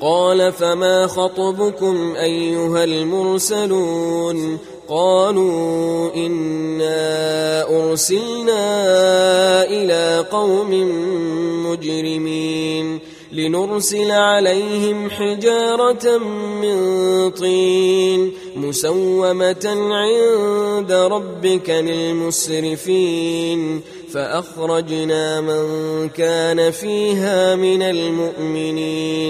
قال فما خطبكم أيها المرسلون قالوا إنا أرسلنا إلى قوم مجرمين لنرسل عليهم حجارة من طين مسومة عند ربك للمسرفين فأخرجنا من كان فيها من المؤمنين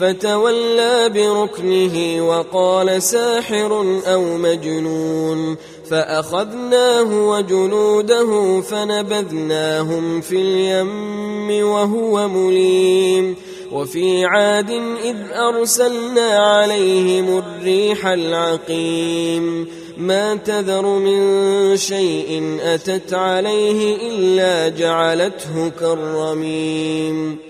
فتولى بركنه وقال ساحر أو مجنون فأخذناه وجنوده فنبذناهم في اليم وهو مليم وفي عاد إذ أرسلنا عليهم الريح العقيم ما تذر من شيء أتت عليه إلا جعلته كالرميم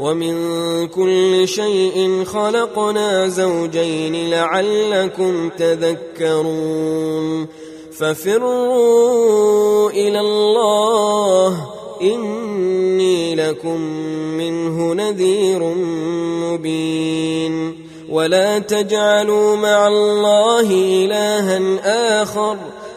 ومن كل شيء خلقنا زوجين لعلكم تذكرون ففروا إلى الله إني لكم منه نذير مبين ولا تجعلوا مع الله إلها آخر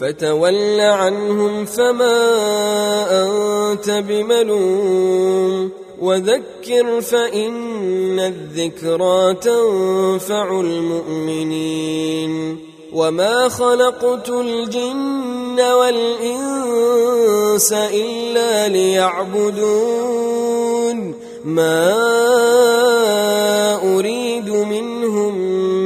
فتول عنهم فما أنت بملوم وذكر فإن الذكرى تنفع المؤمنين وما خلقت الجن والإنس إلا ليعبدون ما أريد منهم